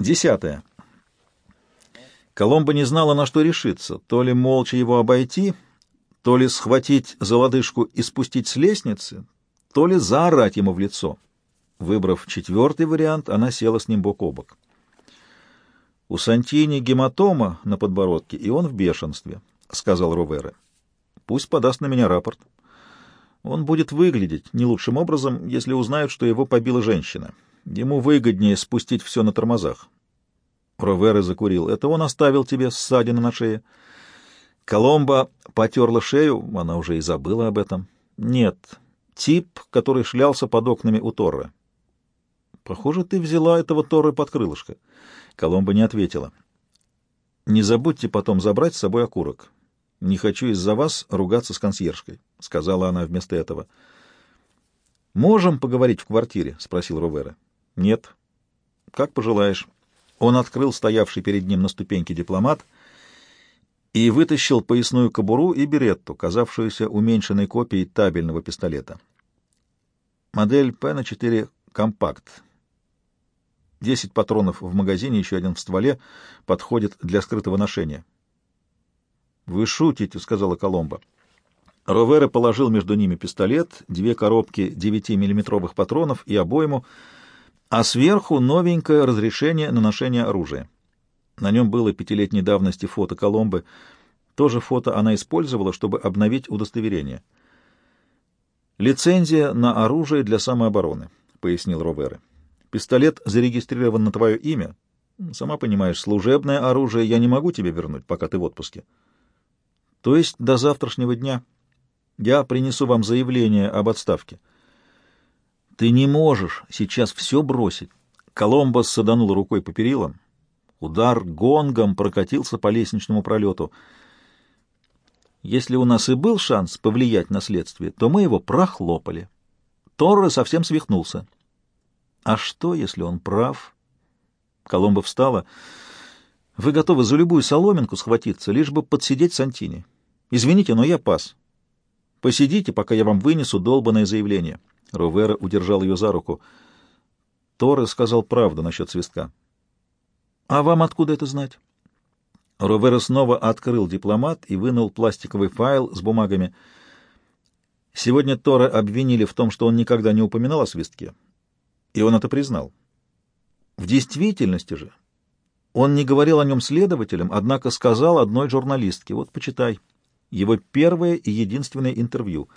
Десятое. Коломба не знала, на что решиться, то ли молча его обойти, то ли схватить за лодыжку и спустить с лестницы, то ли заорать ему в лицо. Выбрав четвертый вариант, она села с ним бок о бок. «У Сантини гематома на подбородке, и он в бешенстве», — сказал Ровера. «Пусть подаст на меня рапорт. Он будет выглядеть не лучшим образом, если узнают, что его побила женщина. Ему выгоднее спустить все на тормозах». Ровера закурил. «Это он оставил тебе ссадины на шее?» Коломба потерла шею, она уже и забыла об этом. «Нет, тип, который шлялся под окнами у Торра». «Похоже, ты взяла этого Торра под крылышко». Коломба не ответила. «Не забудьте потом забрать с собой окурок. Не хочу из-за вас ругаться с консьержкой», — сказала она вместо этого. «Можем поговорить в квартире?» — спросил Ровера. «Нет». «Как пожелаешь». Он открыл стоявший перед ним на ступеньке дипломат и вытащил поясную кобуру и беретту, казавшуюся уменьшенной копией табельного пистолета. Модель П-4 «Компакт», Десять патронов в магазине, еще один в стволе, подходит для скрытого ношения. «Вы шутите», — сказала Коломба. Ровера положил между ними пистолет, две коробки 9-миллиметровых патронов и обойму, а сверху новенькое разрешение на ношение оружия. На нем было пятилетней давности фото Коломбы. То же фото она использовала, чтобы обновить удостоверение. «Лицензия на оружие для самообороны», — пояснил Ровера. Пистолет зарегистрирован на твое имя. Сама понимаешь, служебное оружие я не могу тебе вернуть, пока ты в отпуске. То есть до завтрашнего дня я принесу вам заявление об отставке. Ты не можешь сейчас все бросить. Коломбос саданул рукой по перилам. Удар гонгом прокатился по лестничному пролету. Если у нас и был шанс повлиять на следствие, то мы его прохлопали. Торре совсем свихнулся. А что, если он прав? Коломба встала. Вы готовы за любую соломинку схватиться, лишь бы подсидеть Сантини. Извините, но я пас. Посидите, пока я вам вынесу долбанное заявление. Ровера удержал ее за руку. Торре сказал правду насчет свистка. А вам откуда это знать? Ровера снова открыл дипломат и вынул пластиковый файл с бумагами. Сегодня Тора обвинили в том, что он никогда не упоминал о свистке и он это признал. В действительности же он не говорил о нем следователям, однако сказал одной журналистке, вот почитай, его первое и единственное интервью.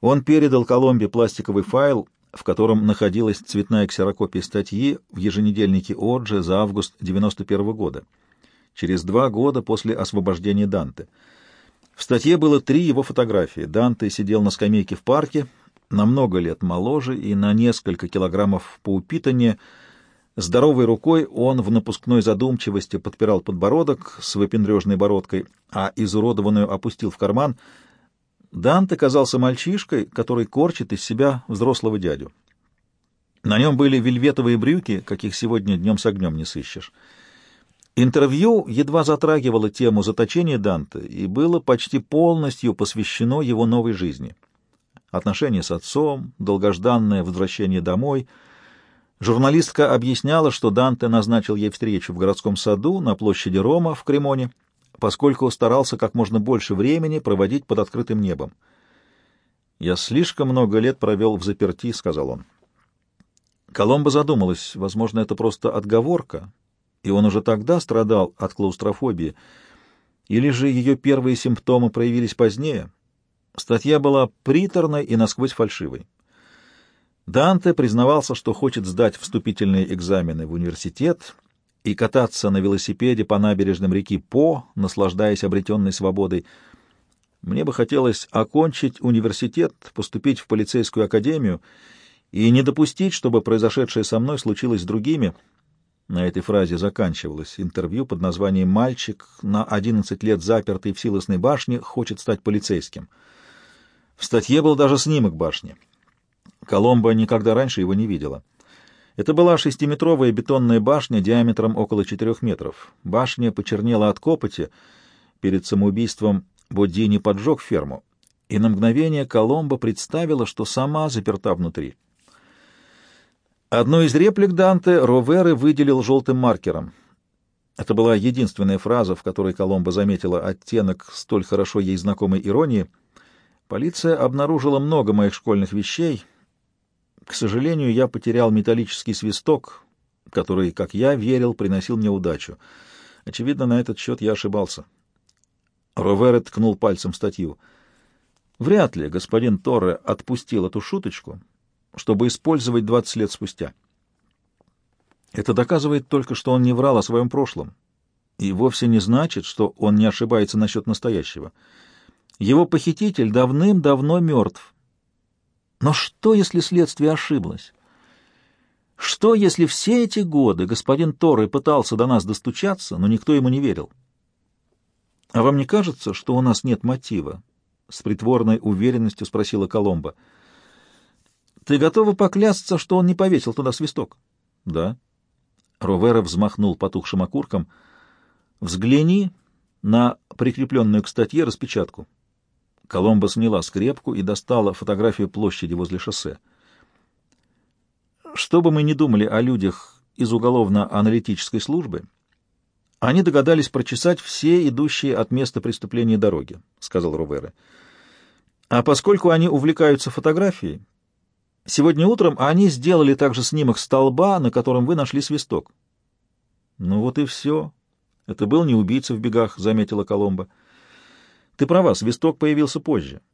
Он передал Коломбе пластиковый файл, в котором находилась цветная ксерокопия статьи в еженедельнике Орджи за август 91 -го года, через два года после освобождения Данте. В статье было три его фотографии. Данте сидел на скамейке в парке, на много лет моложе и на несколько килограммов поупитаннее. Здоровой рукой он в напускной задумчивости подпирал подбородок с выпендрежной бородкой, а изуродованную опустил в карман. Данте казался мальчишкой, который корчит из себя взрослого дядю. На нем были вельветовые брюки, каких сегодня днем с огнем не сыщешь. Интервью едва затрагивало тему заточения Данте и было почти полностью посвящено его новой жизни — отношения с отцом, долгожданное возвращение домой. Журналистка объясняла, что Данте назначил ей встречу в городском саду на площади Рома в Кремоне, поскольку старался как можно больше времени проводить под открытым небом. «Я слишком много лет провел в заперти», — сказал он. Коломба задумалась, возможно, это просто отговорка, и он уже тогда страдал от клаустрофобии, или же ее первые симптомы проявились позднее — Статья была приторной и насквозь фальшивой. Данте признавался, что хочет сдать вступительные экзамены в университет и кататься на велосипеде по набережным реки По, наслаждаясь обретенной свободой. Мне бы хотелось окончить университет, поступить в полицейскую академию и не допустить, чтобы произошедшее со мной случилось с другими. На этой фразе заканчивалось интервью под названием «Мальчик на 11 лет запертый в силосной башне хочет стать полицейским». В статье был даже снимок башни. Коломба никогда раньше его не видела. Это была шестиметровая бетонная башня диаметром около четырех метров. Башня почернела от копоти. Перед самоубийством Бодини поджег ферму, и на мгновение Коломба представила, что сама заперта внутри. Одну из реплик Данте Роверы выделил желтым маркером. Это была единственная фраза, в которой Коломбо заметила оттенок столь хорошо ей знакомой иронии. Полиция обнаружила много моих школьных вещей. К сожалению, я потерял металлический свисток, который, как я верил, приносил мне удачу. Очевидно, на этот счет я ошибался. Ровере ткнул пальцем статью. Вряд ли господин Торре отпустил эту шуточку, чтобы использовать 20 лет спустя. Это доказывает только, что он не врал о своем прошлом, и вовсе не значит, что он не ошибается насчет настоящего. Его похититель давным-давно мертв. Но что, если следствие ошиблось? Что, если все эти годы господин Торры пытался до нас достучаться, но никто ему не верил? — А вам не кажется, что у нас нет мотива? — с притворной уверенностью спросила Коломба. — Ты готова поклясться, что он не повесил туда свисток? — Да. Ровера взмахнул потухшим окурком. — Взгляни на прикрепленную к статье распечатку. Коломба сняла скрепку и достала фотографию площади возле шоссе. Что бы мы ни думали о людях из уголовно-аналитической службы, они догадались прочесать все идущие от места преступления дороги, — сказал Рувера. А поскольку они увлекаются фотографией, сегодня утром они сделали также снимок столба, на котором вы нашли свисток. — Ну вот и все. Это был не убийца в бегах, — заметила Коломба. — Ты права, свисток появился позже. —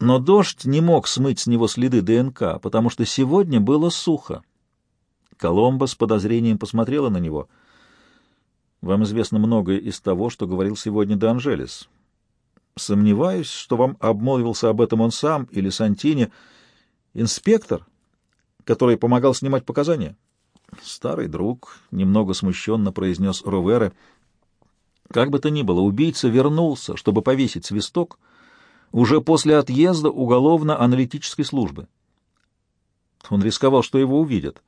но дождь не мог смыть с него следы ДНК, потому что сегодня было сухо. Коломбо с подозрением посмотрела на него. «Вам известно многое из того, что говорил сегодня Де. Сомневаюсь, что вам обмолвился об этом он сам или Сантини. Инспектор, который помогал снимать показания?» «Старый друг», — немного смущенно произнес Ровере. «Как бы то ни было, убийца вернулся, чтобы повесить свисток» уже после отъезда уголовно-аналитической службы. Он рисковал, что его увидят.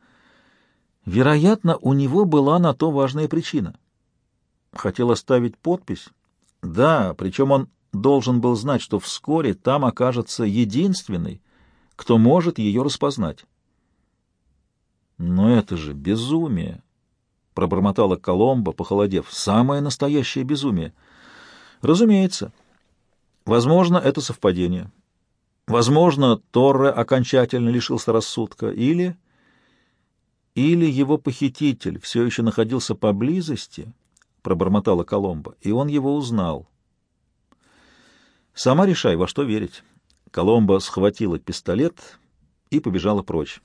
Вероятно, у него была на то важная причина. Хотел оставить подпись? Да, причем он должен был знать, что вскоре там окажется единственный, кто может ее распознать. «Но это же безумие!» — пробормотала Коломба, похолодев. «Самое настоящее безумие!» «Разумеется!» Возможно, это совпадение. Возможно, Торре окончательно лишился рассудка, или... Или его похититель все еще находился поблизости, пробормотала Коломба, и он его узнал. Сама решай, во что верить. Коломба схватила пистолет и побежала прочь.